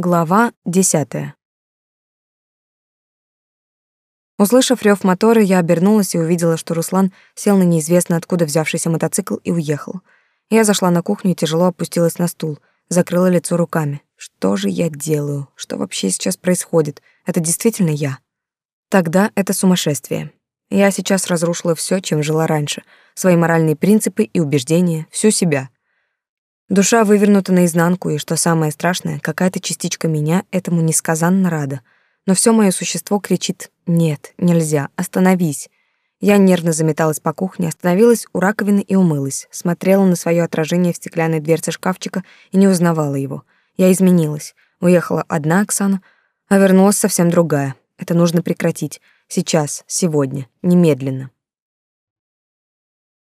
Глава десятая. Услышав рев мотора, я обернулась и увидела, что Руслан сел на неизвестно откуда взявшийся мотоцикл и уехал. Я зашла на кухню и тяжело опустилась на стул, закрыла лицо руками. Что же я делаю? Что вообще сейчас происходит? Это действительно я? Тогда это сумасшествие. Я сейчас разрушила все, чем жила раньше. Свои моральные принципы и убеждения, всю себя. Душа вывернута наизнанку, и, что самое страшное, какая-то частичка меня этому несказанно рада. Но все мое существо кричит «Нет, нельзя, остановись». Я нервно заметалась по кухне, остановилась у раковины и умылась, смотрела на свое отражение в стеклянной дверце шкафчика и не узнавала его. Я изменилась. Уехала одна Оксана, а вернулась совсем другая. Это нужно прекратить. Сейчас, сегодня, немедленно.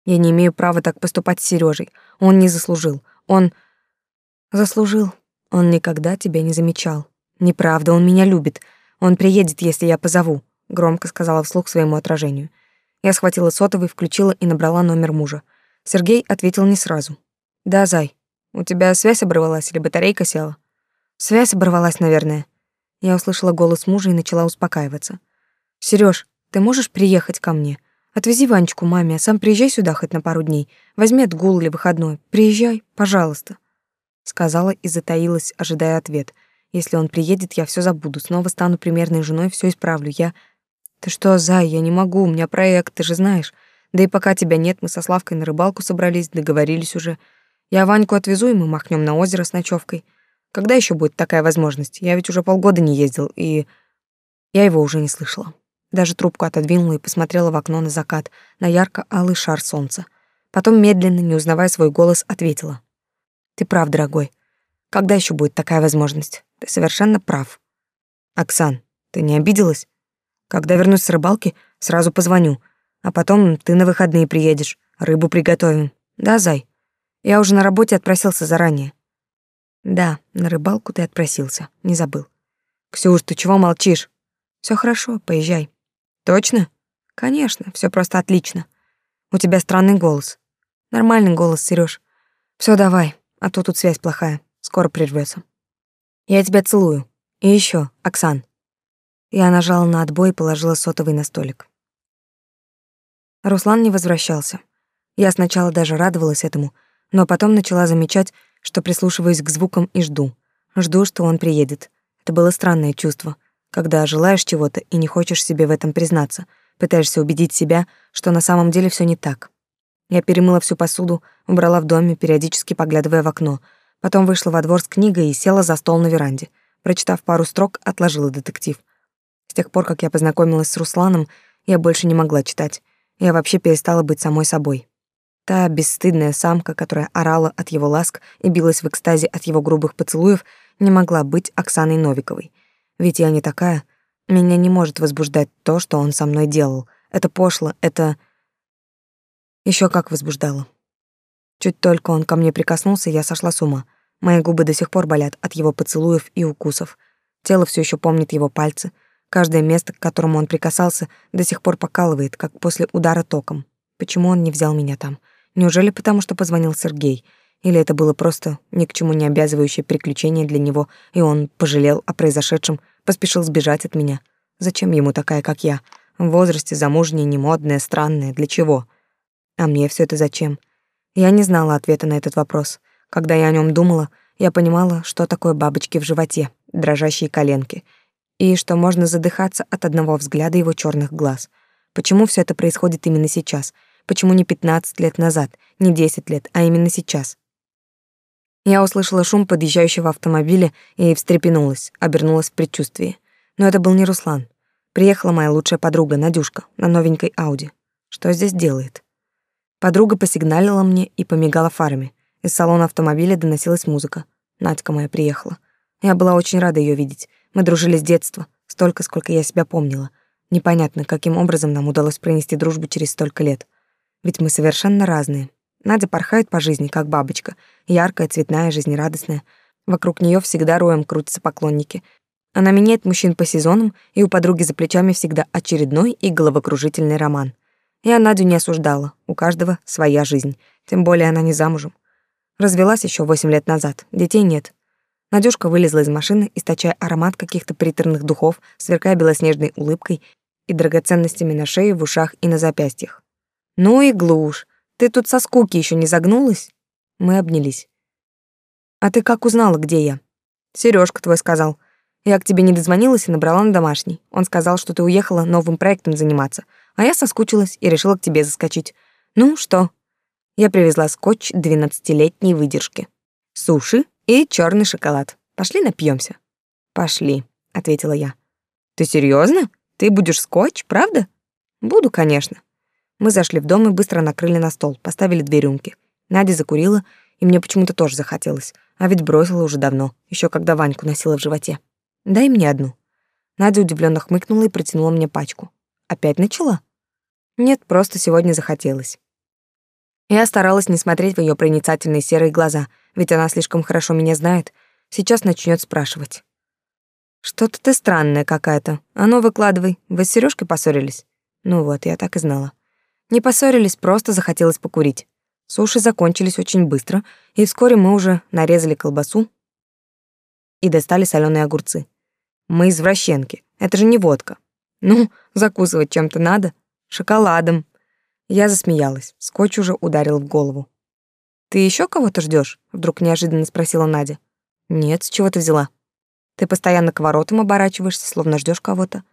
Я не имею права так поступать с Сережей. Он не заслужил. Он заслужил. Он никогда тебя не замечал. Неправда, он меня любит. Он приедет, если я позову, громко сказала вслух своему отражению. Я схватила сотовый, включила и набрала номер мужа. Сергей ответил не сразу. Да, зай. У тебя связь оборвалась или батарейка села? Связь оборвалась, наверное. Я услышала голос мужа и начала успокаиваться. Сереж, ты можешь приехать ко мне? Отвези Ванечку маме, а сам приезжай сюда хоть на пару дней. Возьми отгул или выходной. Приезжай, пожалуйста. Сказала и затаилась, ожидая ответ. Если он приедет, я все забуду, снова стану примерной женой, все исправлю. Я... Ты что, Зай, я не могу, у меня проект, ты же знаешь. Да и пока тебя нет, мы со Славкой на рыбалку собрались, договорились уже. Я Ваньку отвезу, и мы махнем на озеро с ночевкой. Когда еще будет такая возможность? Я ведь уже полгода не ездил, и... Я его уже не слышала. Даже трубку отодвинула и посмотрела в окно на закат, на ярко-алый шар солнца. Потом медленно, не узнавая свой голос, ответила. «Ты прав, дорогой. Когда еще будет такая возможность? Ты совершенно прав. Оксан, ты не обиделась? Когда вернусь с рыбалки, сразу позвоню. А потом ты на выходные приедешь, рыбу приготовим. Да, зай? Я уже на работе отпросился заранее. Да, на рыбалку ты отпросился, не забыл. Ксюш, ты чего молчишь? Все хорошо, поезжай. Точно? Конечно, все просто отлично. У тебя странный голос. Нормальный голос, Сереж. Все, давай, а то тут связь плохая. Скоро прервется. Я тебя целую. И еще, Оксан. Я нажала на отбой и положила сотовый на столик. Руслан не возвращался. Я сначала даже радовалась этому, но потом начала замечать, что прислушиваюсь к звукам и жду. Жду, что он приедет. Это было странное чувство — когда желаешь чего-то и не хочешь себе в этом признаться, пытаешься убедить себя, что на самом деле все не так. Я перемыла всю посуду, убрала в доме, периодически поглядывая в окно, потом вышла во двор с книгой и села за стол на веранде. Прочитав пару строк, отложила детектив. С тех пор, как я познакомилась с Русланом, я больше не могла читать. Я вообще перестала быть самой собой. Та бесстыдная самка, которая орала от его ласк и билась в экстазе от его грубых поцелуев, не могла быть Оксаной Новиковой — ведь я не такая. Меня не может возбуждать то, что он со мной делал. Это пошло, это... еще как возбуждало. Чуть только он ко мне прикоснулся, я сошла с ума. Мои губы до сих пор болят от его поцелуев и укусов. Тело все еще помнит его пальцы. Каждое место, к которому он прикасался, до сих пор покалывает, как после удара током. Почему он не взял меня там? Неужели потому, что позвонил Сергей? Или это было просто ни к чему не обязывающее приключение для него, и он пожалел о произошедшем, поспешил сбежать от меня? Зачем ему такая, как я? В возрасте замужняя, немодная, странная. Для чего? А мне все это зачем? Я не знала ответа на этот вопрос. Когда я о нем думала, я понимала, что такое бабочки в животе, дрожащие коленки, и что можно задыхаться от одного взгляда его черных глаз. Почему все это происходит именно сейчас? Почему не 15 лет назад, не 10 лет, а именно сейчас? Я услышала шум подъезжающего автомобиля и встрепенулась, обернулась в предчувствии. Но это был не Руслан. Приехала моя лучшая подруга, Надюшка, на новенькой Ауди. Что здесь делает? Подруга посигналила мне и помигала фарами. Из салона автомобиля доносилась музыка. Надька моя приехала. Я была очень рада ее видеть. Мы дружили с детства, столько, сколько я себя помнила. Непонятно, каким образом нам удалось пронести дружбу через столько лет. Ведь мы совершенно разные. Надя порхает по жизни, как бабочка, яркая, цветная, жизнерадостная. Вокруг нее всегда роем крутятся поклонники. Она меняет мужчин по сезонам, и у подруги за плечами всегда очередной и головокружительный роман. Я Надю не осуждала, у каждого своя жизнь, тем более она не замужем. Развелась еще восемь лет назад, детей нет. Надюшка вылезла из машины, источая аромат каких-то приторных духов, сверкая белоснежной улыбкой и драгоценностями на шее, в ушах и на запястьях. «Ну и глушь! Ты тут со скуки еще не загнулась?» Мы обнялись. «А ты как узнала, где я?» Сережка твой сказал. Я к тебе не дозвонилась и набрала на домашний. Он сказал, что ты уехала новым проектом заниматься, а я соскучилась и решила к тебе заскочить. Ну что?» Я привезла скотч двенадцатилетней выдержки, суши и черный шоколад. Пошли напьемся. Пошли, ответила я. Ты серьезно? Ты будешь скотч, правда? Буду, конечно. Мы зашли в дом и быстро накрыли на стол, поставили две рюмки. Надя закурила, и мне почему-то тоже захотелось. А ведь бросила уже давно, еще когда Ваньку носила в животе. Дай мне одну. Надя удивленно хмыкнула и протянула мне пачку. Опять начала? Нет, просто сегодня захотелось. Я старалась не смотреть в ее проницательные серые глаза, ведь она слишком хорошо меня знает. Сейчас начнет спрашивать. Что-то ты странная какая-то. А ну выкладывай. Вы с Сережкой поссорились? Ну вот, я так и знала. Не поссорились, просто захотелось покурить. Суши закончились очень быстро, и вскоре мы уже нарезали колбасу и достали соленые огурцы. Мы извращенки. Это же не водка. Ну, закусывать чем-то надо. Шоколадом. Я засмеялась. Скотч уже ударил в голову. Ты еще кого-то ждешь? Вдруг неожиданно спросила Надя. Нет, с чего ты взяла? Ты постоянно к воротам оборачиваешься, словно ждешь кого-то.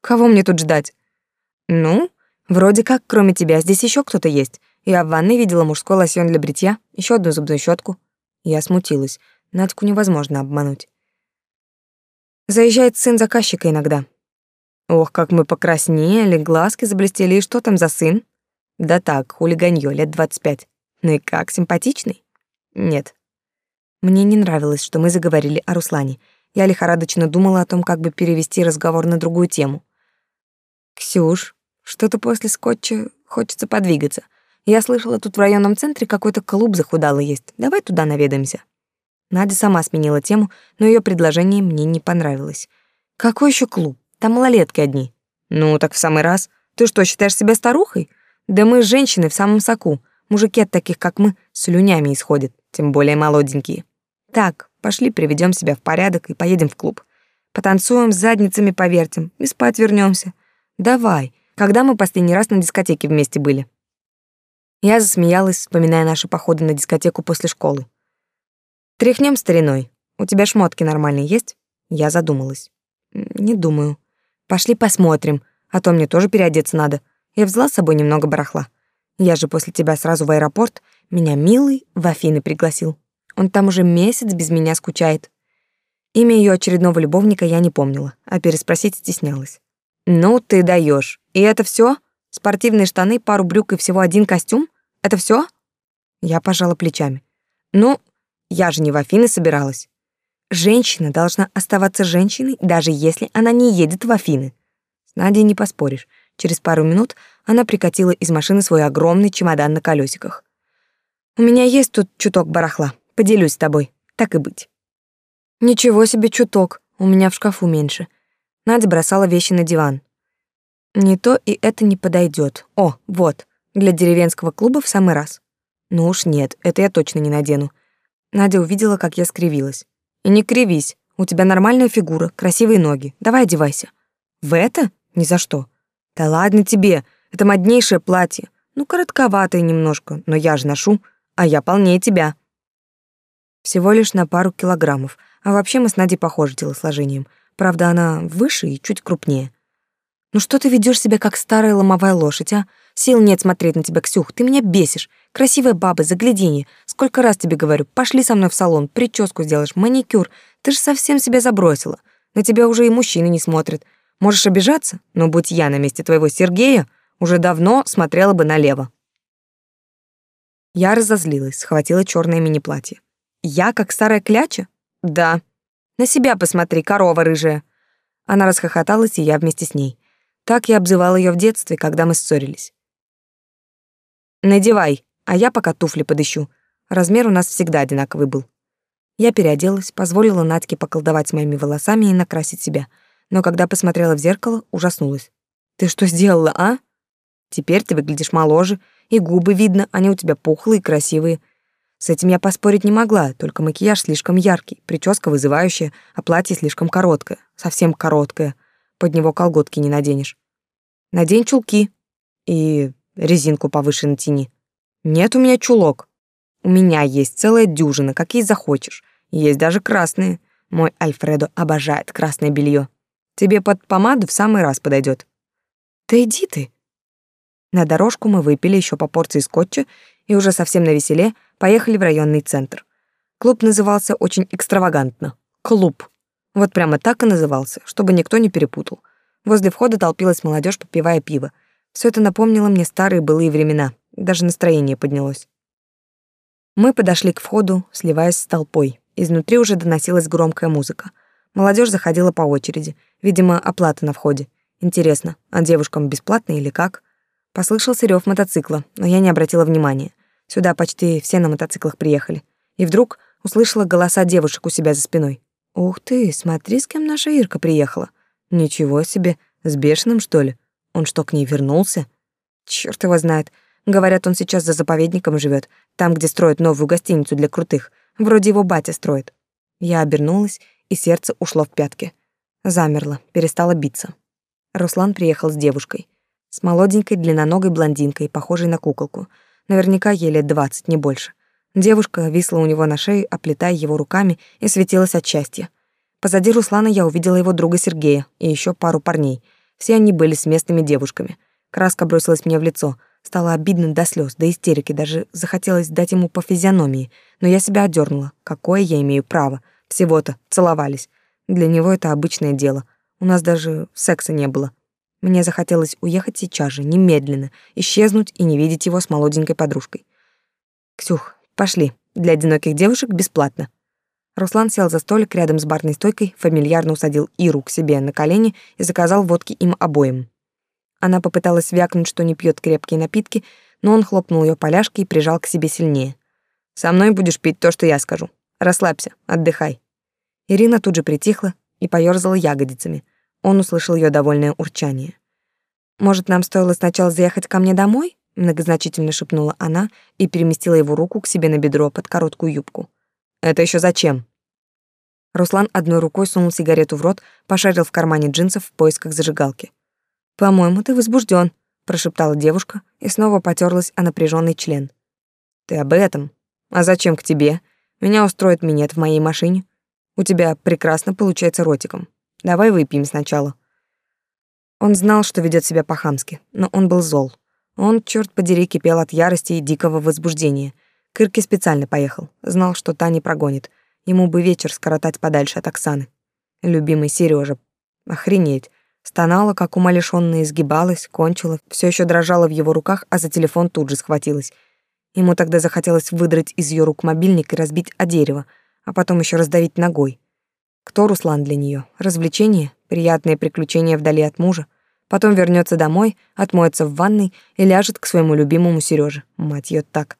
Кого мне тут ждать? Ну, вроде как, кроме тебя, здесь еще кто-то есть. Я в ванной видела мужской лосьон для бритья, еще одну зубную щетку. Я смутилась. Надьку невозможно обмануть. Заезжает сын заказчика иногда. Ох, как мы покраснели, глазки заблестели, и что там за сын? Да так, хулиганье, лет двадцать пять. Ну и как, симпатичный? Нет. Мне не нравилось, что мы заговорили о Руслане. Я лихорадочно думала о том, как бы перевести разговор на другую тему. «Ксюш, что-то после скотча хочется подвигаться. Я слышала, тут в районном центре какой-то клуб захудалый есть. Давай туда наведаемся». Надя сама сменила тему, но ее предложение мне не понравилось. «Какой еще клуб? Там малолетки одни». «Ну, так в самый раз. Ты что, считаешь себя старухой? Да мы женщины в самом соку. Мужики от таких, как мы, слюнями исходят, тем более молоденькие. Так, пошли приведем себя в порядок и поедем в клуб. Потанцуем, с задницами повертим и спать вернемся. Давай, когда мы последний раз на дискотеке вместе были?» Я засмеялась, вспоминая наши походы на дискотеку после школы. «Тряхнем стариной. У тебя шмотки нормальные есть?» Я задумалась. «Не думаю. Пошли посмотрим, а то мне тоже переодеться надо. Я взяла с собой немного барахла. Я же после тебя сразу в аэропорт. Меня милый в Афины пригласил. Он там уже месяц без меня скучает. Имя ее очередного любовника я не помнила, а переспросить стеснялась. «Ну ты даешь. И это все? Спортивные штаны, пару брюк и всего один костюм? Это все? Я пожала плечами. «Ну, я же не в Афины собиралась. Женщина должна оставаться женщиной, даже если она не едет в Афины. С Надей не поспоришь. Через пару минут она прикатила из машины свой огромный чемодан на колесиках. «У меня есть тут чуток барахла. Поделюсь с тобой. Так и быть». «Ничего себе чуток. У меня в шкафу меньше». Надя бросала вещи на диван. «Не то и это не подойдет. О, вот, для деревенского клуба в самый раз». «Ну уж нет, это я точно не надену». Надя увидела, как я скривилась. «И не кривись. У тебя нормальная фигура, красивые ноги. Давай одевайся». «В это? Ни за что. Да ладно тебе, это моднейшее платье. Ну, коротковатое немножко, но я же ношу, а я полнее тебя. Всего лишь на пару килограммов, а вообще мы с Надей похожи телосложением. Правда, она выше и чуть крупнее. Ну что ты ведешь себя как старая ломовая лошадь, а? Сил нет смотреть на тебя, Ксюх, ты меня бесишь. Красивая баба, загляденье. Сколько раз тебе говорю, пошли со мной в салон, прическу сделаешь, маникюр. Ты же совсем себя забросила. На тебя уже и мужчины не смотрят. Можешь обижаться, но будь я на месте твоего Сергея, уже давно смотрела бы налево. Я разозлилась, схватила черное мини-платье. Я как старая кляча? Да. На себя посмотри, корова рыжая. Она расхохоталась, и я вместе с ней. Так я обзывала ее в детстве, когда мы ссорились. Надевай, а я пока туфли подыщу. Размер у нас всегда одинаковый был. Я переоделась, позволила Надьке поколдовать с моими волосами и накрасить себя — но когда посмотрела в зеркало, ужаснулась. «Ты что сделала, а? Теперь ты выглядишь моложе, и губы видно, они у тебя пухлые и красивые. С этим я поспорить не могла, только макияж слишком яркий, прическа вызывающая, а платье слишком короткое, совсем короткое. Под него колготки не наденешь. Надень чулки и резинку повыше натяни. Нет у меня чулок. У меня есть целая дюжина, какие захочешь. Есть даже красные. Мой Альфредо обожает красное белье. Тебе под помаду в самый раз подойдет. Да иди ты. На дорожку мы выпили еще по порции скотча и уже совсем на веселе поехали в районный центр. Клуб назывался очень экстравагантно. Клуб. Вот прямо так и назывался, чтобы никто не перепутал. Возле входа толпилась молодежь, попивая пиво. Все это напомнило мне старые былые времена. Даже настроение поднялось. Мы подошли к входу, сливаясь с толпой. Изнутри уже доносилась громкая музыка. Молодежь заходила по очереди. Видимо, оплата на входе. Интересно, а девушкам бесплатно или как? Послышался рев мотоцикла, но я не обратила внимания. Сюда почти все на мотоциклах приехали. И вдруг услышала голоса девушек у себя за спиной. «Ух ты, смотри, с кем наша Ирка приехала. Ничего себе, с бешеным, что ли? Он что, к ней вернулся? Черт его знает. Говорят, он сейчас за заповедником живет, там, где строят новую гостиницу для крутых. Вроде его батя строит». Я обернулась, и сердце ушло в пятки. Замерло, перестало биться. Руслан приехал с девушкой. С молоденькой длинноногой блондинкой, похожей на куколку — Наверняка ей лет двадцать, не больше. Девушка висла у него на шее, оплетая его руками, и светилась от счастья. Позади Руслана я увидела его друга Сергея и еще пару парней. Все они были с местными девушками. Краска бросилась мне в лицо. Стало обидно до слез, до истерики, даже захотелось дать ему по физиономии, но я себя одернула. Какое я имею право? Всего-то целовались. Для него это обычное дело. У нас даже секса не было. Мне захотелось уехать сейчас же, немедленно, исчезнуть и не видеть его с молоденькой подружкой. «Ксюх, пошли. Для одиноких девушек бесплатно». Руслан сел за столик рядом с барной стойкой, фамильярно усадил Иру к себе на колени и заказал водки им обоим. Она попыталась вякнуть, что не пьет крепкие напитки, но он хлопнул ее поляшки и прижал к себе сильнее. «Со мной будешь пить то, что я скажу. Расслабься, отдыхай». Ирина тут же притихла и поёрзала ягодицами — он услышал ее довольное урчание. «Может, нам стоило сначала заехать ко мне домой?» многозначительно шепнула она и переместила его руку к себе на бедро под короткую юбку. «Это еще зачем?» Руслан одной рукой сунул сигарету в рот, пошарил в кармане джинсов в поисках зажигалки. «По-моему, ты возбужден, прошептала девушка и снова потерлась о напряженный член. «Ты об этом? А зачем к тебе? Меня устроит минет в моей машине. У тебя прекрасно получается ротиком. Давай выпьем сначала. Он знал, что ведет себя по-хамски, но он был зол. Он, черт подери, кипел от ярости и дикого возбуждения. Кырки специально поехал, знал, что та не прогонит. Ему бы вечер скоротать подальше от Оксаны. Любимый Сережа, охренеть. Стонала, как умалишённая, изгибалась, кончила, все еще дрожала в его руках, а за телефон тут же схватилась. Ему тогда захотелось выдрать из ее рук мобильник и разбить о дерево, а потом еще раздавить ногой. Кто Руслан для нее? Развлечение, приятное приключение вдали от мужа. Потом вернется домой, отмоется в ванной и ляжет к своему любимому Сереже. Мать ее так.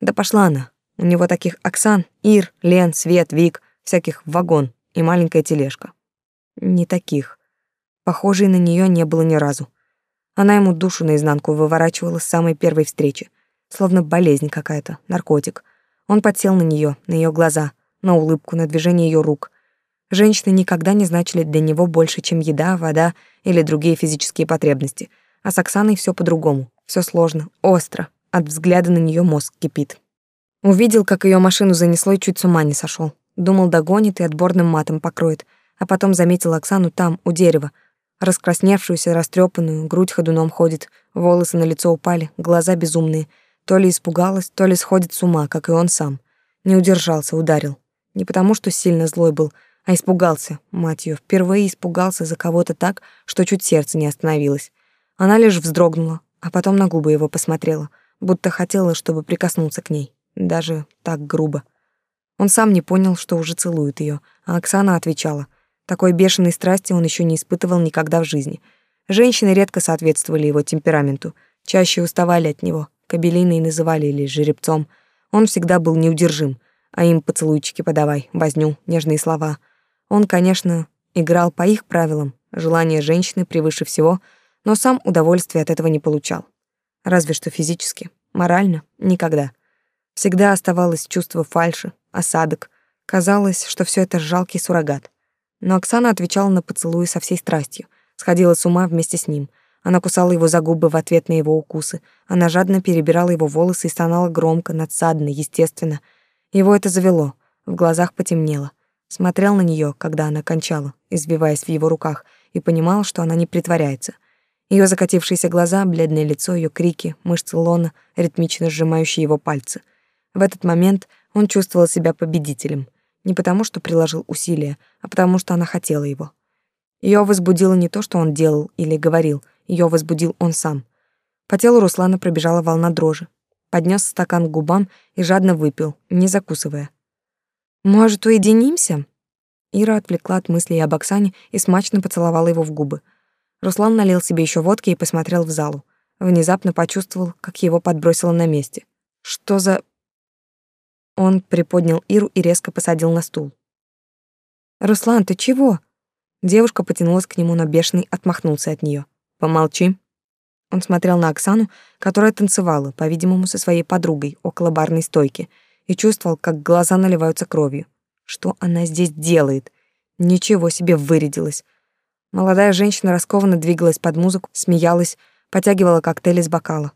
Да пошла она. У него таких Оксан, Ир, Лен, Свет, Вик, всяких вагон и маленькая тележка. Не таких. Похожей на нее не было ни разу. Она ему душу наизнанку выворачивала с самой первой встречи, словно болезнь какая-то, наркотик. Он подсел на нее, на ее глаза, на улыбку, на движение ее рук, Женщины никогда не значили для него больше, чем еда, вода или другие физические потребности. А с Оксаной все по-другому. Все сложно, остро. От взгляда на нее мозг кипит. Увидел, как ее машину занесло и чуть с ума не сошел. Думал, догонит и отборным матом покроет. А потом заметил Оксану там, у дерева. Раскрасневшуюся, растрепанную, грудь ходуном ходит, волосы на лицо упали, глаза безумные. То ли испугалась, то ли сходит с ума, как и он сам. Не удержался, ударил. Не потому, что сильно злой был, а испугался, мать её, впервые испугался за кого-то так, что чуть сердце не остановилось. Она лишь вздрогнула, а потом на губы его посмотрела, будто хотела, чтобы прикоснуться к ней, даже так грубо. Он сам не понял, что уже целует её, а Оксана отвечала. Такой бешеной страсти он ещё не испытывал никогда в жизни. Женщины редко соответствовали его темпераменту, чаще уставали от него, кабелиной называли или жеребцом. Он всегда был неудержим, а им поцелуйчики подавай, возню, нежные слова — он, конечно, играл по их правилам, желание женщины превыше всего, но сам удовольствия от этого не получал. Разве что физически, морально — никогда. Всегда оставалось чувство фальши, осадок. Казалось, что все это жалкий суррогат. Но Оксана отвечала на поцелуи со всей страстью, сходила с ума вместе с ним. Она кусала его за губы в ответ на его укусы. Она жадно перебирала его волосы и стонала громко, надсадно, естественно. Его это завело, в глазах потемнело. Смотрел на нее, когда она кончала, извиваясь в его руках, и понимал, что она не притворяется. Ее закатившиеся глаза, бледное лицо, ее крики, мышцы лона, ритмично сжимающие его пальцы. В этот момент он чувствовал себя победителем. Не потому, что приложил усилия, а потому, что она хотела его. Ее возбудило не то, что он делал или говорил, ее возбудил он сам. По телу Руслана пробежала волна дрожи. Поднес стакан к губам и жадно выпил, не закусывая. «Может, уединимся?» Ира отвлекла от мыслей об Оксане и смачно поцеловала его в губы. Руслан налил себе еще водки и посмотрел в залу. Внезапно почувствовал, как его подбросило на месте. Что за... Он приподнял Иру и резко посадил на стул. «Руслан, ты чего?» Девушка потянулась к нему, но бешеный отмахнулся от нее. «Помолчи». Он смотрел на Оксану, которая танцевала, по-видимому, со своей подругой около барной стойки, и чувствовал, как глаза наливаются кровью. Что она здесь делает? Ничего себе вырядилась. Молодая женщина раскованно двигалась под музыку, смеялась, потягивала коктейль из бокала.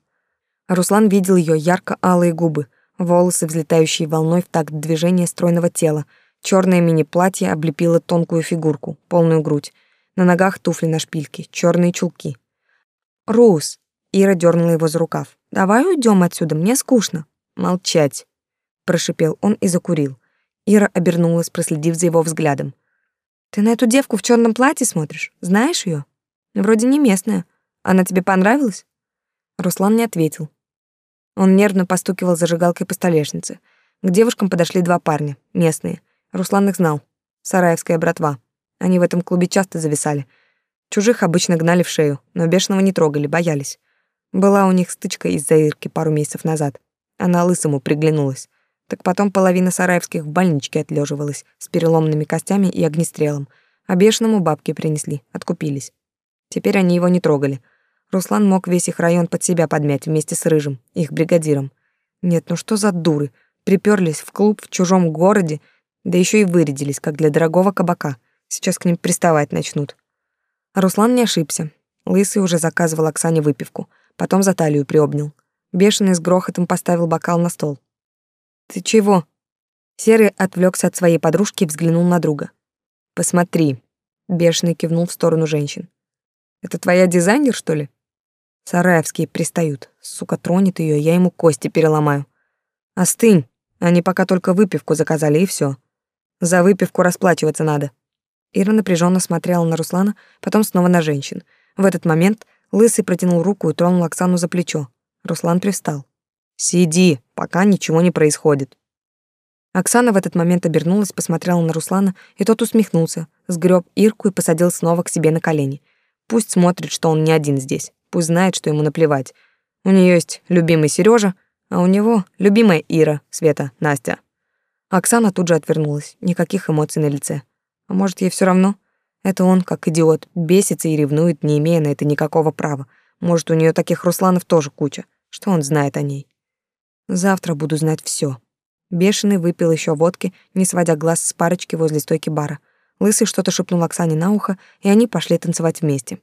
Руслан видел ее ярко-алые губы, волосы, взлетающие волной в такт движения стройного тела. Черное мини-платье облепило тонкую фигурку, полную грудь. На ногах туфли на шпильке, черные чулки. «Рус!» — Ира дернула его за рукав. «Давай уйдем отсюда, мне скучно». «Молчать!» — прошипел он и закурил. Ира обернулась, проследив за его взглядом. Ты на эту девку в черном платье смотришь? Знаешь ее? Вроде не местная. Она тебе понравилась? Руслан не ответил. Он нервно постукивал зажигалкой по столешнице. К девушкам подошли два парня, местные. Руслан их знал. Сараевская братва. Они в этом клубе часто зависали. Чужих обычно гнали в шею, но бешеного не трогали, боялись. Была у них стычка из-за Ирки пару месяцев назад. Она лысому приглянулась. Так потом половина сараевских в больничке отлеживалась с переломными костями и огнестрелом, а бешеному бабки принесли, откупились. Теперь они его не трогали. Руслан мог весь их район под себя подмять вместе с Рыжим, их бригадиром. Нет, ну что за дуры? Приперлись в клуб в чужом городе, да еще и вырядились, как для дорогого кабака. Сейчас к ним приставать начнут. А Руслан не ошибся. Лысый уже заказывал Оксане выпивку, потом за талию приобнял. Бешеный с грохотом поставил бокал на стол. Ты чего? Серый отвлекся от своей подружки и взглянул на друга. Посмотри, бешеный кивнул в сторону женщин. Это твоя дизайнер, что ли? Сараевские пристают. Сука, тронет ее, я ему кости переломаю. Остынь. Они пока только выпивку заказали, и все. За выпивку расплачиваться надо. Ира напряженно смотрела на Руслана, потом снова на женщин. В этот момент Лысый протянул руку и тронул Оксану за плечо. Руслан привстал. Сиди, пока ничего не происходит. Оксана в этот момент обернулась, посмотрела на Руслана, и тот усмехнулся, сгреб Ирку и посадил снова к себе на колени. Пусть смотрит, что он не один здесь. Пусть знает, что ему наплевать. У нее есть любимый Сережа, а у него любимая Ира, Света, Настя. Оксана тут же отвернулась, никаких эмоций на лице. А может, ей все равно? Это он, как идиот, бесится и ревнует, не имея на это никакого права. Может, у нее таких Русланов тоже куча. Что он знает о ней? Завтра буду знать все. Бешеный выпил еще водки, не сводя глаз с парочки возле стойки бара. Лысый что-то шепнул Оксане на ухо, и они пошли танцевать вместе.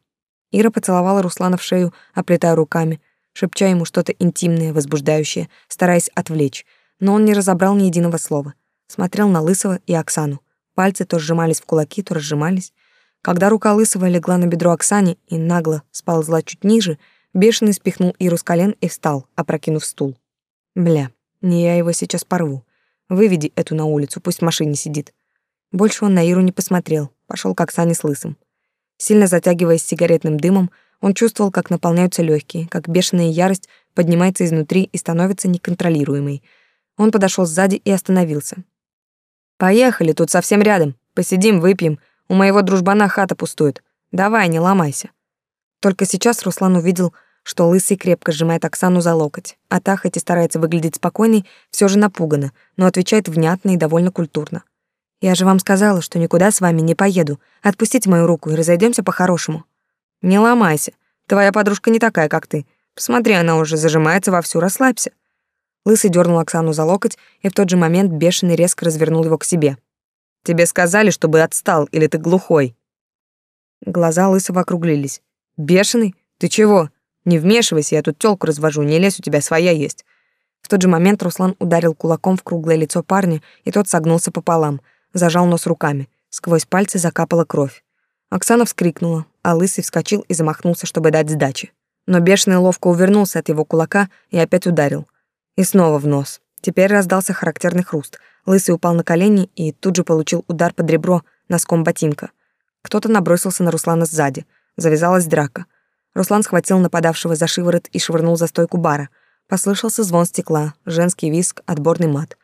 Ира поцеловала Руслана в шею, оплетая руками, шепча ему что-то интимное, возбуждающее, стараясь отвлечь, но он не разобрал ни единого слова. Смотрел на Лысого и Оксану. Пальцы то сжимались в кулаки, то разжимались. Когда рука Лысого легла на бедро Оксане и нагло сползла чуть ниже, Бешеный спихнул Иру с колен и встал, опрокинув стул. Бля, не я его сейчас порву. Выведи эту на улицу, пусть в машине сидит. Больше он на Иру не посмотрел, пошел к Оксане с лысым. Сильно затягиваясь сигаретным дымом, он чувствовал, как наполняются легкие, как бешеная ярость поднимается изнутри и становится неконтролируемой. Он подошел сзади и остановился. «Поехали, тут совсем рядом. Посидим, выпьем. У моего дружбана хата пустует. Давай, не ломайся». Только сейчас Руслан увидел, что Лысый крепко сжимает Оксану за локоть, а та, хоть и старается выглядеть спокойной, все же напугана, но отвечает внятно и довольно культурно. «Я же вам сказала, что никуда с вами не поеду. Отпустите мою руку и разойдемся по-хорошему». «Не ломайся. Твоя подружка не такая, как ты. Посмотри, она уже зажимается вовсю, расслабься». Лысый дернул Оксану за локоть, и в тот же момент бешеный резко развернул его к себе. «Тебе сказали, чтобы отстал, или ты глухой?» Глаза Лысого округлились. «Бешеный? Ты чего? Не вмешивайся, я тут тёлку развожу, не лезь, у тебя своя есть». В тот же момент Руслан ударил кулаком в круглое лицо парня, и тот согнулся пополам, зажал нос руками. Сквозь пальцы закапала кровь. Оксана вскрикнула, а Лысый вскочил и замахнулся, чтобы дать сдачи. Но бешеный ловко увернулся от его кулака и опять ударил. И снова в нос. Теперь раздался характерный хруст. Лысый упал на колени и тут же получил удар под ребро носком ботинка. Кто-то набросился на Руслана сзади. Завязалась драка. Руслан схватил нападавшего за шиворот и швырнул за стойку бара. Послышался звон стекла, женский виск, отборный мат.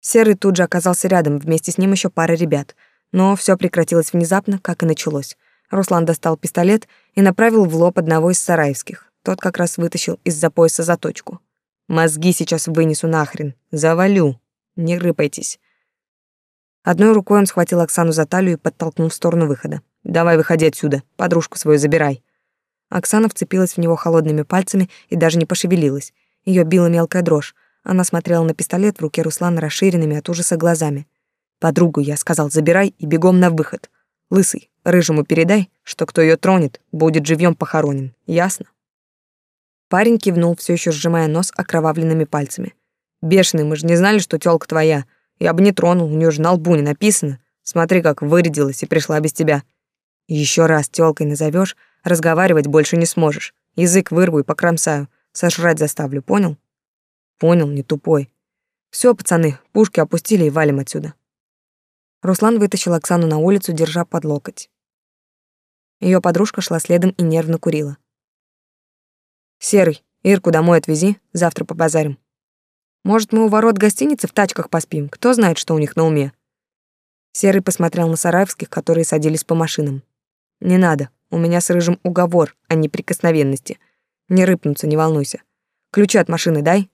Серый тут же оказался рядом, вместе с ним еще пара ребят. Но все прекратилось внезапно, как и началось. Руслан достал пистолет и направил в лоб одного из сараевских. Тот как раз вытащил из-за пояса заточку. Мозги сейчас вынесу нахрен. Завалю. Не рыпайтесь. Одной рукой он схватил Оксану за талию и подтолкнул в сторону выхода. «Давай, выходи отсюда. Подружку свою забирай». Оксана вцепилась в него холодными пальцами и даже не пошевелилась. Ее била мелкая дрожь. Она смотрела на пистолет в руке Руслана расширенными от ужаса глазами. «Подругу, я сказал, забирай и бегом на выход. Лысый, рыжему передай, что кто ее тронет, будет живьем похоронен. Ясно?» Парень кивнул, все еще сжимая нос окровавленными пальцами. «Бешеный, мы же не знали, что тёлка твоя. Я бы не тронул, у нее же на лбу не написано. Смотри, как вырядилась и пришла без тебя. Еще раз тёлкой назовешь, разговаривать больше не сможешь. Язык вырву и покромсаю. Сожрать заставлю, понял?» «Понял, не тупой. Все, пацаны, пушки опустили и валим отсюда». Руслан вытащил Оксану на улицу, держа под локоть. Ее подружка шла следом и нервно курила. Серый, Ирку домой отвези, завтра побазарим. Может, мы у ворот гостиницы в тачках поспим? Кто знает, что у них на уме? Серый посмотрел на сараевских, которые садились по машинам. Не надо, у меня с рыжим уговор о неприкосновенности. Не рыпнуться, не волнуйся. Ключи от машины дай.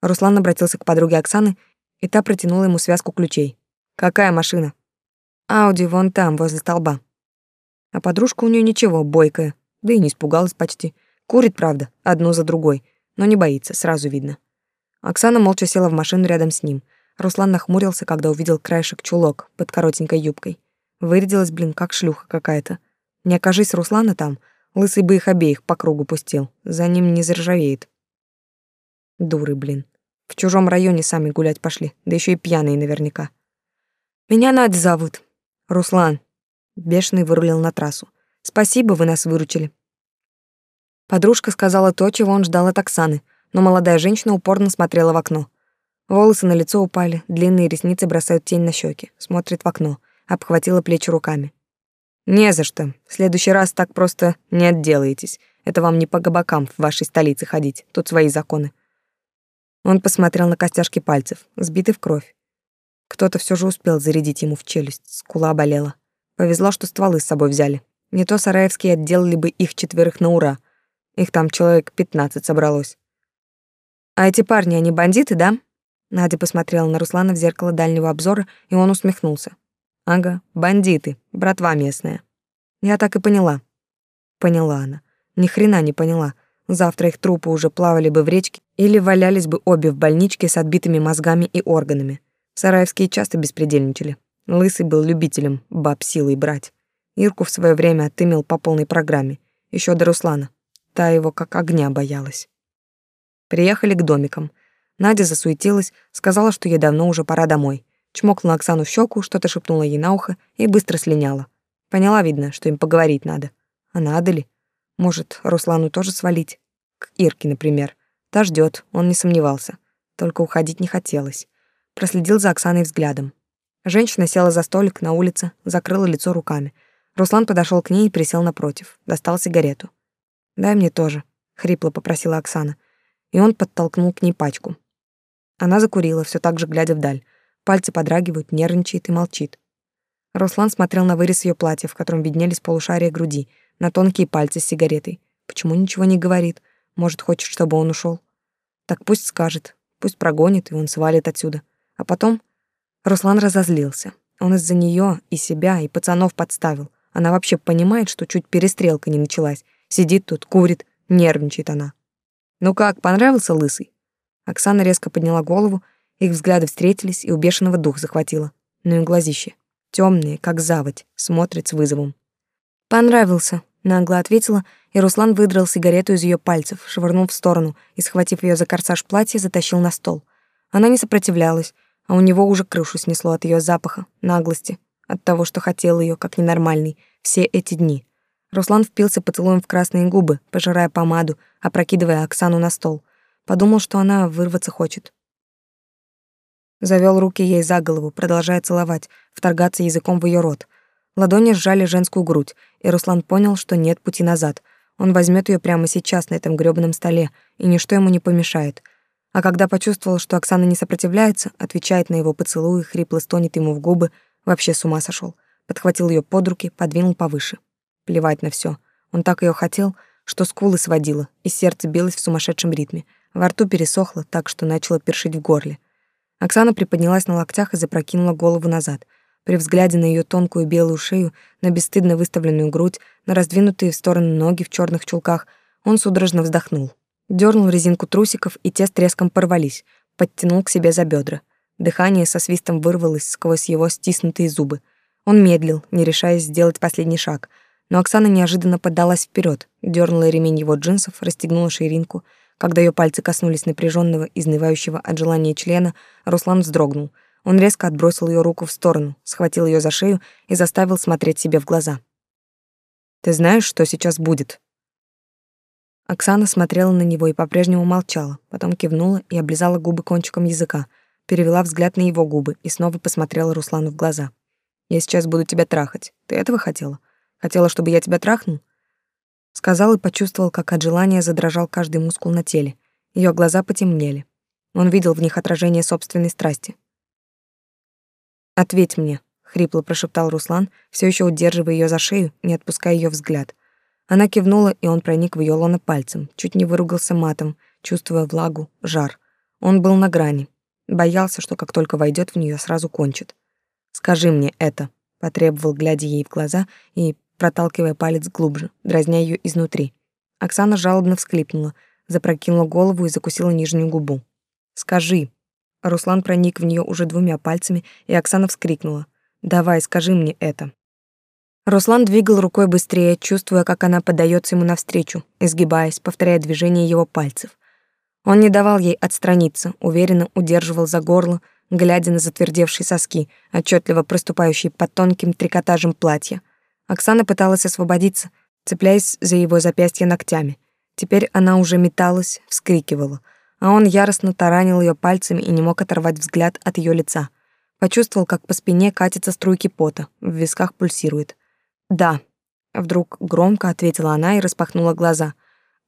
Руслан обратился к подруге Оксаны, и та протянула ему связку ключей. Какая машина? Ауди вон там, возле столба. А подружка у нее ничего, бойкая, да и не испугалась почти. Курит, правда, одну за другой, но не боится, сразу видно. Оксана молча села в машину рядом с ним. Руслан нахмурился, когда увидел краешек чулок под коротенькой юбкой. Вырядилась, блин, как шлюха какая-то. Не окажись Руслана там, лысый бы их обеих по кругу пустил. За ним не заржавеет. Дуры, блин. В чужом районе сами гулять пошли, да еще и пьяные наверняка. Меня Надя зовут. Руслан. Бешеный вырулил на трассу. Спасибо, вы нас выручили. Подружка сказала то, чего он ждал от Оксаны, но молодая женщина упорно смотрела в окно. Волосы на лицо упали, длинные ресницы бросают тень на щеки, смотрит в окно, обхватила плечи руками. «Не за что. В следующий раз так просто не отделаетесь. Это вам не по габакам в вашей столице ходить, тут свои законы». Он посмотрел на костяшки пальцев, сбиты в кровь. Кто-то все же успел зарядить ему в челюсть, скула болела. Повезло, что стволы с собой взяли. Не то сараевские отделали бы их четверых на ура — их там человек пятнадцать собралось. А эти парни, они бандиты, да? Надя посмотрела на Руслана в зеркало дальнего обзора, и он усмехнулся. Ага, бандиты, братва местная. Я так и поняла. Поняла она. Ни хрена не поняла. Завтра их трупы уже плавали бы в речке или валялись бы обе в больничке с отбитыми мозгами и органами. Сараевские часто беспредельничали. Лысый был любителем баб силой брать. Ирку в свое время отымел по полной программе, еще до Руслана. Та его как огня боялась. Приехали к домикам. Надя засуетилась, сказала, что ей давно уже пора домой. Чмокнула Оксану в щеку, что-то шепнула ей на ухо и быстро слиняла. Поняла, видно, что им поговорить надо. А надо ли? Может, Руслану тоже свалить? К Ирке, например. Та ждет, он не сомневался. Только уходить не хотелось. Проследил за Оксаной взглядом. Женщина села за столик на улице, закрыла лицо руками. Руслан подошел к ней и присел напротив, достал сигарету. «Дай мне тоже», — хрипло попросила Оксана. И он подтолкнул к ней пачку. Она закурила, все так же глядя вдаль. Пальцы подрагивают, нервничает и молчит. Руслан смотрел на вырез ее платья, в котором виднелись полушария груди, на тонкие пальцы с сигаретой. Почему ничего не говорит? Может, хочет, чтобы он ушел? Так пусть скажет, пусть прогонит, и он свалит отсюда. А потом Руслан разозлился. Он из-за нее и себя, и пацанов подставил. Она вообще понимает, что чуть перестрелка не началась, Сидит тут, курит, нервничает она. Ну как, понравился лысый? Оксана резко подняла голову, их взгляды встретились, и у бешеного дух захватило. Ну и глазище. темные, как заводь, смотрит с вызовом. «Понравился», — нагло ответила, и Руслан выдрал сигарету из ее пальцев, швырнул в сторону и, схватив ее за корсаж платья, затащил на стол. Она не сопротивлялась, а у него уже крышу снесло от ее запаха, наглости, от того, что хотел ее как ненормальный, все эти дни. Руслан впился поцелуем в красные губы, пожирая помаду, опрокидывая Оксану на стол. Подумал, что она вырваться хочет. Завел руки ей за голову, продолжая целовать, вторгаться языком в ее рот. Ладони сжали женскую грудь, и Руслан понял, что нет пути назад. Он возьмет ее прямо сейчас на этом грёбаном столе, и ничто ему не помешает. А когда почувствовал, что Оксана не сопротивляется, отвечает на его поцелуй, хрипло стонет ему в губы, вообще с ума сошел. Подхватил ее под руки, подвинул повыше. Плевать на все. Он так ее хотел, что скулы сводило, и сердце билось в сумасшедшем ритме. Во рту пересохло так, что начало першить в горле. Оксана приподнялась на локтях и запрокинула голову назад. При взгляде на ее тонкую белую шею, на бесстыдно выставленную грудь, на раздвинутые в стороны ноги в черных чулках, он судорожно вздохнул. Дернул резинку трусиков, и те с треском порвались, подтянул к себе за бедра. Дыхание со свистом вырвалось сквозь его стиснутые зубы. Он медлил, не решаясь сделать последний шаг — но Оксана неожиданно поддалась вперед, дернула ремень его джинсов, расстегнула ширинку. Когда ее пальцы коснулись напряженного, изнывающего от желания члена, Руслан вздрогнул. Он резко отбросил ее руку в сторону, схватил ее за шею и заставил смотреть себе в глаза. «Ты знаешь, что сейчас будет?» Оксана смотрела на него и по-прежнему молчала, потом кивнула и облизала губы кончиком языка, перевела взгляд на его губы и снова посмотрела Руслану в глаза. «Я сейчас буду тебя трахать. Ты этого хотела?» Хотела, чтобы я тебя трахнул?» Сказал и почувствовал, как от желания задрожал каждый мускул на теле. Ее глаза потемнели. Он видел в них отражение собственной страсти. «Ответь мне», — хрипло прошептал Руслан, все еще удерживая ее за шею, не отпуская ее взгляд. Она кивнула, и он проник в ее лоно пальцем, чуть не выругался матом, чувствуя влагу, жар. Он был на грани. Боялся, что как только войдет в нее, сразу кончит. «Скажи мне это», — потребовал, глядя ей в глаза и проталкивая палец глубже, дразня ее изнутри. Оксана жалобно всклипнула, запрокинула голову и закусила нижнюю губу. «Скажи». Руслан проник в нее уже двумя пальцами, и Оксана вскрикнула. «Давай, скажи мне это». Руслан двигал рукой быстрее, чувствуя, как она поддается ему навстречу, изгибаясь, повторяя движения его пальцев. Он не давал ей отстраниться, уверенно удерживал за горло, глядя на затвердевшие соски, отчетливо проступающие под тонким трикотажем платья — Оксана пыталась освободиться, цепляясь за его запястье ногтями. Теперь она уже металась, вскрикивала, а он яростно таранил ее пальцами и не мог оторвать взгляд от ее лица. Почувствовал, как по спине катятся струйки пота, в висках пульсирует. «Да», — вдруг громко ответила она и распахнула глаза.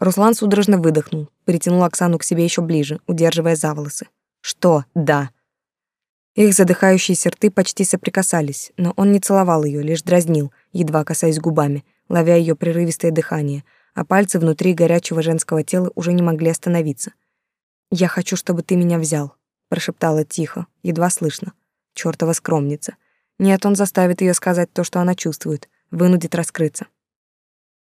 Руслан судорожно выдохнул, притянул Оксану к себе еще ближе, удерживая за волосы. «Что? Да». Их задыхающиеся рты почти соприкасались, но он не целовал ее, лишь дразнил, едва касаясь губами, ловя ее прерывистое дыхание, а пальцы внутри горячего женского тела уже не могли остановиться. «Я хочу, чтобы ты меня взял», — прошептала тихо, едва слышно. Чёртова скромница. Нет, он заставит ее сказать то, что она чувствует, вынудит раскрыться.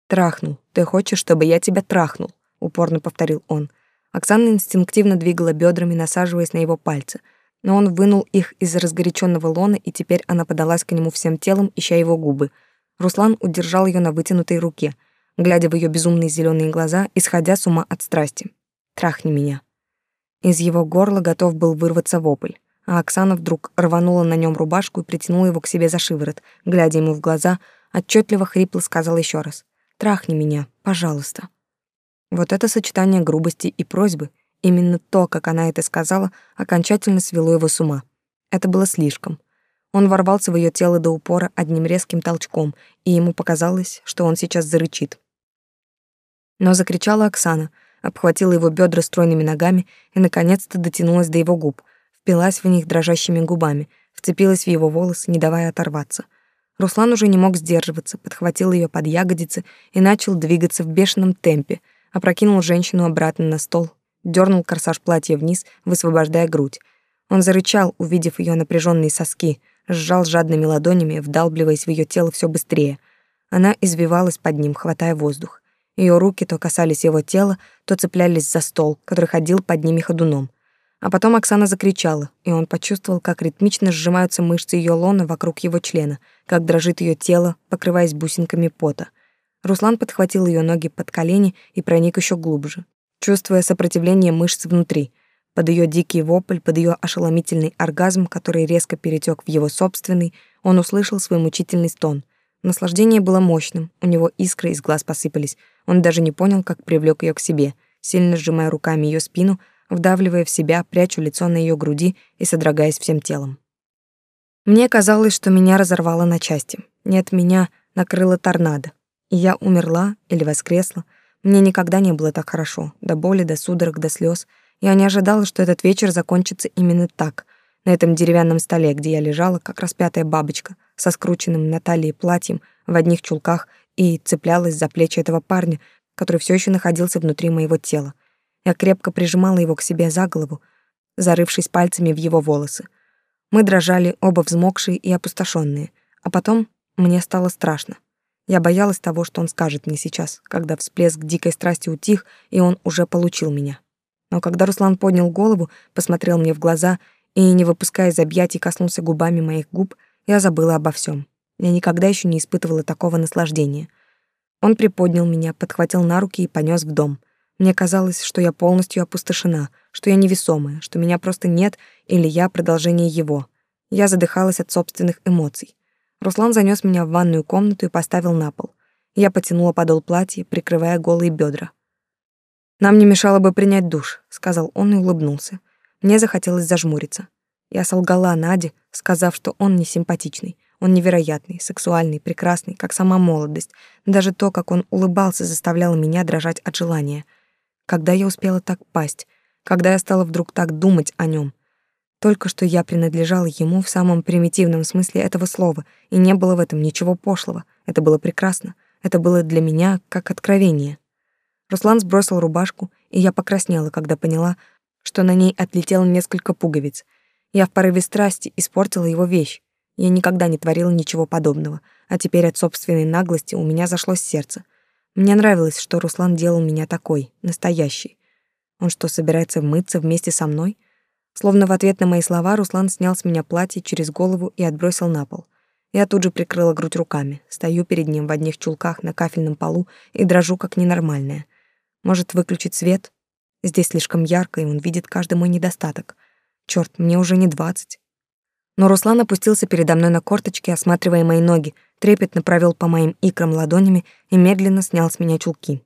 «Трахнул. Ты хочешь, чтобы я тебя трахнул?» — упорно повторил он. Оксана инстинктивно двигала бедрами, насаживаясь на его пальцы — но он вынул их из разгоряченного лона, и теперь она подалась к нему всем телом, ища его губы. Руслан удержал ее на вытянутой руке, глядя в ее безумные зеленые глаза, исходя с ума от страсти. «Трахни меня». Из его горла готов был вырваться вопль, а Оксана вдруг рванула на нем рубашку и притянула его к себе за шиворот, глядя ему в глаза, отчетливо хрипло сказал еще раз «Трахни меня, пожалуйста». Вот это сочетание грубости и просьбы — Именно то, как она это сказала, окончательно свело его с ума. Это было слишком. Он ворвался в ее тело до упора одним резким толчком, и ему показалось, что он сейчас зарычит. Но закричала Оксана, обхватила его бедра стройными ногами и, наконец-то, дотянулась до его губ, впилась в них дрожащими губами, вцепилась в его волосы, не давая оторваться. Руслан уже не мог сдерживаться, подхватил ее под ягодицы и начал двигаться в бешеном темпе, опрокинул женщину обратно на стол, дернул корсаж платья вниз, высвобождая грудь. Он зарычал, увидев ее напряженные соски, сжал жадными ладонями, вдалбливаясь в ее тело все быстрее. Она извивалась под ним, хватая воздух. Ее руки то касались его тела, то цеплялись за стол, который ходил под ними ходуном. А потом Оксана закричала, и он почувствовал, как ритмично сжимаются мышцы ее лона вокруг его члена, как дрожит ее тело, покрываясь бусинками пота. Руслан подхватил ее ноги под колени и проник еще глубже, чувствуя сопротивление мышц внутри. Под ее дикий вопль, под ее ошеломительный оргазм, который резко перетек в его собственный, он услышал свой мучительный стон. Наслаждение было мощным, у него искры из глаз посыпались. Он даже не понял, как привлек ее к себе, сильно сжимая руками ее спину, вдавливая в себя, прячу лицо на ее груди и содрогаясь всем телом. Мне казалось, что меня разорвало на части. Нет, меня накрыло торнадо. И я умерла или воскресла. Мне никогда не было так хорошо, до боли, до судорог, до слез. Я не ожидала, что этот вечер закончится именно так, на этом деревянном столе, где я лежала, как распятая бабочка, со скрученным на талии платьем, в одних чулках и цеплялась за плечи этого парня, который все еще находился внутри моего тела. Я крепко прижимала его к себе за голову, зарывшись пальцами в его волосы. Мы дрожали, оба взмокшие и опустошенные. А потом мне стало страшно. Я боялась того, что он скажет мне сейчас, когда всплеск дикой страсти утих, и он уже получил меня. Но когда Руслан поднял голову, посмотрел мне в глаза и, не выпуская из объятий, коснулся губами моих губ, я забыла обо всем. Я никогда еще не испытывала такого наслаждения. Он приподнял меня, подхватил на руки и понес в дом — мне казалось, что я полностью опустошена, что я невесомая, что меня просто нет или я продолжение его. Я задыхалась от собственных эмоций. Руслан занес меня в ванную комнату и поставил на пол. Я потянула подол платья, прикрывая голые бедра. «Нам не мешало бы принять душ», — сказал он и улыбнулся. Мне захотелось зажмуриться. Я солгала Наде, сказав, что он не симпатичный. Он невероятный, сексуальный, прекрасный, как сама молодость. Даже то, как он улыбался, заставляло меня дрожать от желания — когда я успела так пасть? Когда я стала вдруг так думать о нем? Только что я принадлежала ему в самом примитивном смысле этого слова, и не было в этом ничего пошлого. Это было прекрасно. Это было для меня как откровение. Руслан сбросил рубашку, и я покраснела, когда поняла, что на ней отлетело несколько пуговиц. Я в порыве страсти испортила его вещь. Я никогда не творила ничего подобного, а теперь от собственной наглости у меня зашло сердце. Мне нравилось, что Руслан делал меня такой, настоящий. Он что, собирается мыться вместе со мной? Словно в ответ на мои слова Руслан снял с меня платье через голову и отбросил на пол. Я тут же прикрыла грудь руками, стою перед ним в одних чулках на кафельном полу и дрожу как ненормальная. Может, выключить свет? Здесь слишком ярко, и он видит каждый мой недостаток. Черт, мне уже не двадцать. Но Руслан опустился передо мной на корточки, осматривая мои ноги, трепетно провел по моим икрам ладонями и медленно снял с меня чулки.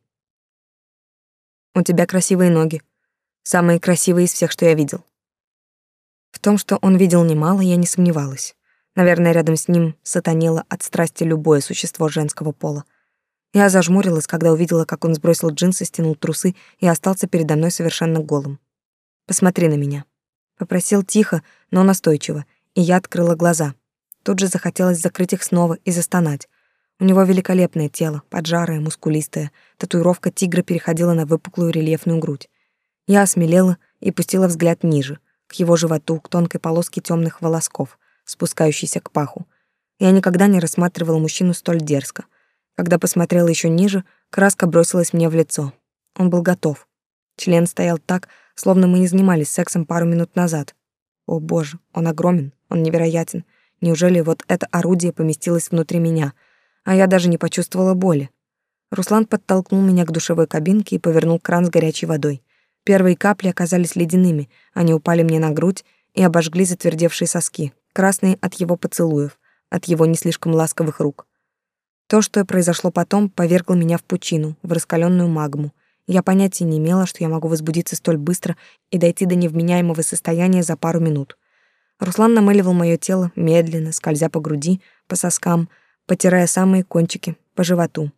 «У тебя красивые ноги. Самые красивые из всех, что я видел». В том, что он видел немало, я не сомневалась. Наверное, рядом с ним сатанело от страсти любое существо женского пола. Я зажмурилась, когда увидела, как он сбросил джинсы, стянул трусы и остался передо мной совершенно голым. «Посмотри на меня». Попросил тихо, но настойчиво, и я открыла глаза. Тут же захотелось закрыть их снова и застонать. У него великолепное тело, поджарое, мускулистое. Татуировка тигра переходила на выпуклую рельефную грудь. Я осмелела и пустила взгляд ниже, к его животу, к тонкой полоске темных волосков, спускающейся к паху. Я никогда не рассматривала мужчину столь дерзко. Когда посмотрела еще ниже, краска бросилась мне в лицо. Он был готов. Член стоял так, словно мы не занимались сексом пару минут назад. О боже, он огромен, он невероятен. Неужели вот это орудие поместилось внутри меня, а я даже не почувствовала боли? Руслан подтолкнул меня к душевой кабинке и повернул кран с горячей водой. Первые капли оказались ледяными, они упали мне на грудь и обожгли затвердевшие соски, красные от его поцелуев, от его не слишком ласковых рук. То, что произошло потом, повергло меня в пучину, в раскаленную магму. Я понятия не имела, что я могу возбудиться столь быстро и дойти до невменяемого состояния за пару минут. Руслан намыливал мое тело, медленно, скользя по груди, по соскам, потирая самые кончики, по животу.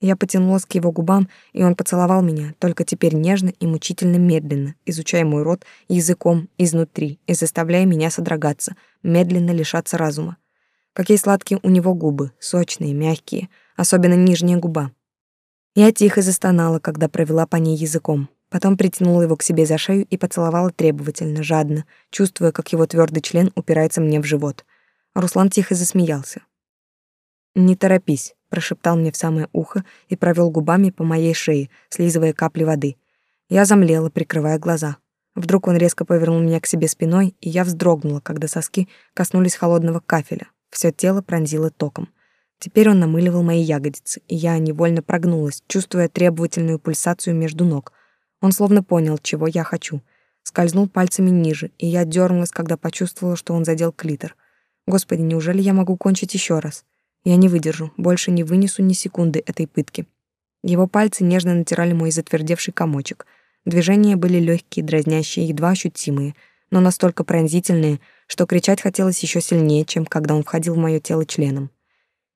Я потянулась к его губам, и он поцеловал меня, только теперь нежно и мучительно медленно, изучая мой рот языком изнутри и заставляя меня содрогаться, медленно лишаться разума. Какие сладкие у него губы, сочные, мягкие, особенно нижняя губа. Я тихо застонала, когда провела по ней языком. Потом притянула его к себе за шею и поцеловала требовательно, жадно, чувствуя, как его твердый член упирается мне в живот. Руслан тихо засмеялся. «Не торопись», — прошептал мне в самое ухо и провел губами по моей шее, слизывая капли воды. Я замлела, прикрывая глаза. Вдруг он резко повернул меня к себе спиной, и я вздрогнула, когда соски коснулись холодного кафеля. Все тело пронзило током. Теперь он намыливал мои ягодицы, и я невольно прогнулась, чувствуя требовательную пульсацию между ног. Он словно понял, чего я хочу. Скользнул пальцами ниже, и я дернулась, когда почувствовала, что он задел клитор. Господи, неужели я могу кончить еще раз? Я не выдержу, больше не вынесу ни секунды этой пытки. Его пальцы нежно натирали мой затвердевший комочек. Движения были легкие, дразнящие, едва ощутимые, но настолько пронзительные, что кричать хотелось еще сильнее, чем когда он входил в мое тело членом.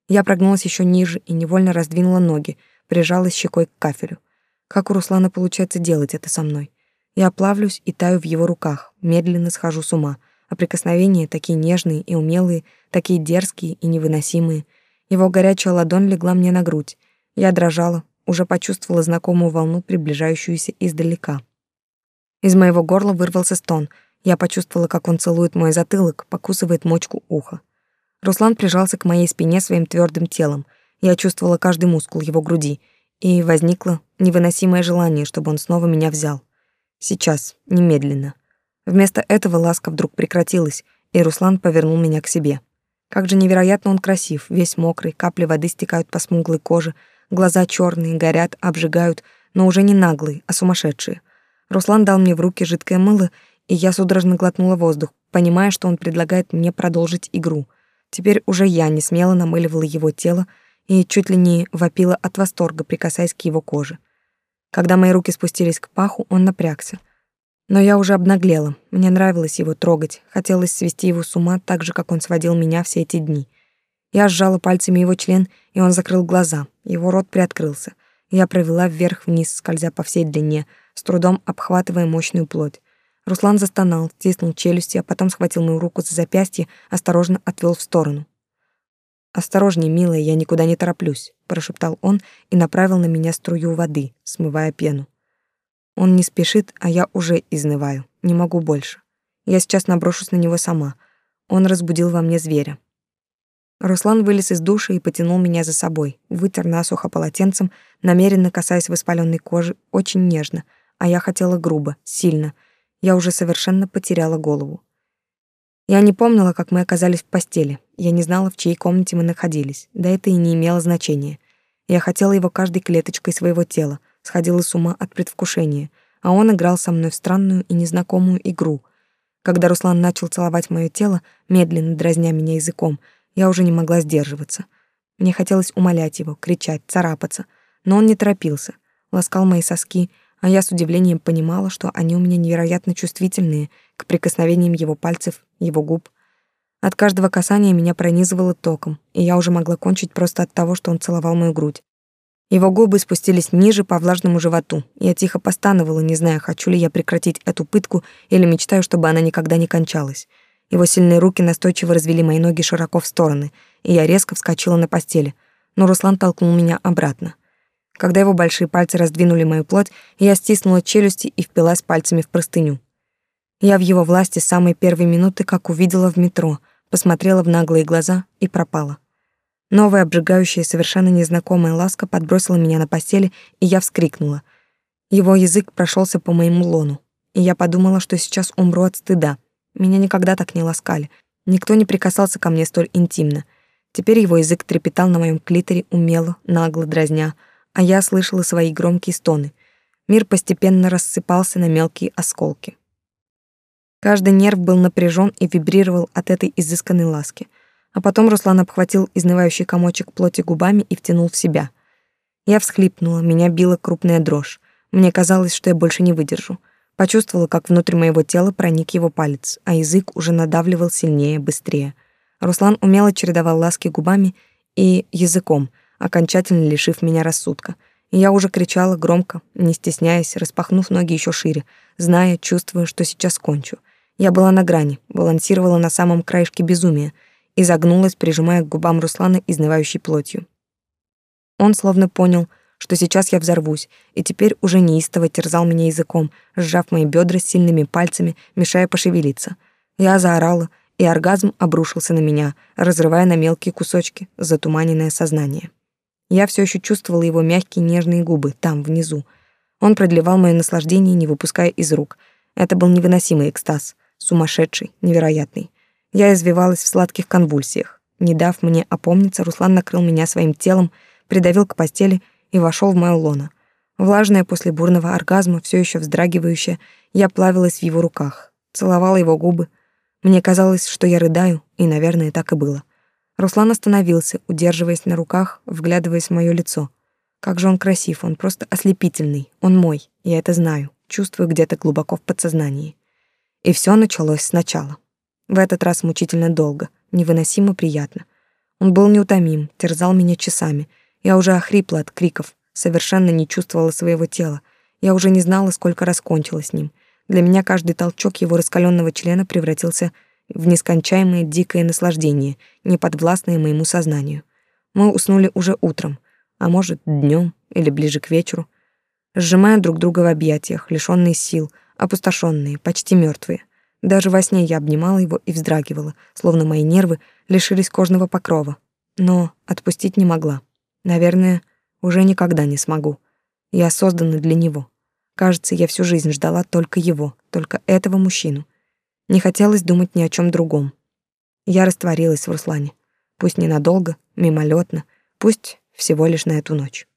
Я прогнулась еще ниже и невольно раздвинула ноги, прижалась щекой к кафелю. Как у Руслана получается делать это со мной? Я плавлюсь и таю в его руках, медленно схожу с ума, а прикосновения такие нежные и умелые, такие дерзкие и невыносимые. Его горячая ладонь легла мне на грудь. Я дрожала, уже почувствовала знакомую волну, приближающуюся издалека. Из моего горла вырвался стон. Я почувствовала, как он целует мой затылок, покусывает мочку уха. Руслан прижался к моей спине своим твердым телом. Я чувствовала каждый мускул его груди, и возникло невыносимое желание, чтобы он снова меня взял. Сейчас, немедленно. Вместо этого ласка вдруг прекратилась, и Руслан повернул меня к себе. Как же невероятно он красив, весь мокрый, капли воды стекают по смуглой коже, глаза черные, горят, обжигают, но уже не наглые, а сумасшедшие. Руслан дал мне в руки жидкое мыло, и я судорожно глотнула воздух, понимая, что он предлагает мне продолжить игру — Теперь уже я не смело намыливала его тело и чуть ли не вопила от восторга, прикасаясь к его коже. Когда мои руки спустились к паху, он напрягся. Но я уже обнаглела. Мне нравилось его трогать, хотелось свести его с ума так же, как он сводил меня все эти дни. Я сжала пальцами его член, и он закрыл глаза. Его рот приоткрылся. Я провела вверх-вниз, скользя по всей длине, с трудом обхватывая мощную плоть. Руслан застонал, стиснул челюсти, а потом схватил мою руку за запястье, осторожно отвел в сторону. «Осторожней, милая, я никуда не тороплюсь», — прошептал он и направил на меня струю воды, смывая пену. Он не спешит, а я уже изнываю, не могу больше. Я сейчас наброшусь на него сама. Он разбудил во мне зверя. Руслан вылез из душа и потянул меня за собой, вытер насухо полотенцем, намеренно касаясь воспаленной кожи, очень нежно, а я хотела грубо, сильно — я уже совершенно потеряла голову. Я не помнила, как мы оказались в постели. Я не знала, в чьей комнате мы находились. Да это и не имело значения. Я хотела его каждой клеточкой своего тела, сходила с ума от предвкушения, а он играл со мной в странную и незнакомую игру. Когда Руслан начал целовать мое тело, медленно дразня меня языком, я уже не могла сдерживаться. Мне хотелось умолять его, кричать, царапаться, но он не торопился, ласкал мои соски, а я с удивлением понимала, что они у меня невероятно чувствительные к прикосновениям его пальцев, его губ. От каждого касания меня пронизывало током, и я уже могла кончить просто от того, что он целовал мою грудь. Его губы спустились ниже по влажному животу. Я тихо постановала, не зная, хочу ли я прекратить эту пытку или мечтаю, чтобы она никогда не кончалась. Его сильные руки настойчиво развели мои ноги широко в стороны, и я резко вскочила на постели, но Руслан толкнул меня обратно. Когда его большие пальцы раздвинули мою плоть, я стиснула челюсти и впилась пальцами в простыню. Я в его власти с самой первой минуты, как увидела в метро, посмотрела в наглые глаза и пропала. Новая обжигающая, совершенно незнакомая ласка подбросила меня на постели, и я вскрикнула. Его язык прошелся по моему лону, и я подумала, что сейчас умру от стыда. Меня никогда так не ласкали. Никто не прикасался ко мне столь интимно. Теперь его язык трепетал на моем клиторе умело, нагло дразня, а я слышала свои громкие стоны. Мир постепенно рассыпался на мелкие осколки. Каждый нерв был напряжен и вибрировал от этой изысканной ласки. А потом Руслан обхватил изнывающий комочек плоти губами и втянул в себя. Я всхлипнула, меня била крупная дрожь. Мне казалось, что я больше не выдержу. Почувствовала, как внутрь моего тела проник его палец, а язык уже надавливал сильнее, быстрее. Руслан умело чередовал ласки губами и языком, окончательно лишив меня рассудка. И я уже кричала громко, не стесняясь, распахнув ноги еще шире, зная, чувствуя, что сейчас кончу. Я была на грани, балансировала на самом краешке безумия и загнулась, прижимая к губам Руслана изнывающей плотью. Он словно понял, что сейчас я взорвусь, и теперь уже неистово терзал меня языком, сжав мои бедра сильными пальцами, мешая пошевелиться. Я заорала, и оргазм обрушился на меня, разрывая на мелкие кусочки затуманенное сознание. Я все еще чувствовала его мягкие нежные губы там, внизу. Он продлевал мое наслаждение, не выпуская из рук. Это был невыносимый экстаз, сумасшедший, невероятный. Я извивалась в сладких конвульсиях. Не дав мне опомниться, Руслан накрыл меня своим телом, придавил к постели и вошел в мою лоно. Влажная после бурного оргазма, все еще вздрагивающая, я плавилась в его руках, целовала его губы. Мне казалось, что я рыдаю, и, наверное, так и было. Руслан остановился, удерживаясь на руках, вглядываясь в моё лицо. Как же он красив, он просто ослепительный, он мой, я это знаю, чувствую где-то глубоко в подсознании. И все началось сначала. В этот раз мучительно долго, невыносимо приятно. Он был неутомим, терзал меня часами. Я уже охрипла от криков, совершенно не чувствовала своего тела. Я уже не знала, сколько раз кончила с ним. Для меня каждый толчок его раскаленного члена превратился в нескончаемое дикое наслаждение, неподвластное моему сознанию. Мы уснули уже утром, а может, днем или ближе к вечеру, сжимая друг друга в объятиях, лишённые сил, опустошенные, почти мертвые. Даже во сне я обнимала его и вздрагивала, словно мои нервы лишились кожного покрова. Но отпустить не могла. Наверное, уже никогда не смогу. Я создана для него. Кажется, я всю жизнь ждала только его, только этого мужчину. Не хотелось думать ни о чем другом. Я растворилась в Руслане. Пусть ненадолго, мимолетно, пусть всего лишь на эту ночь.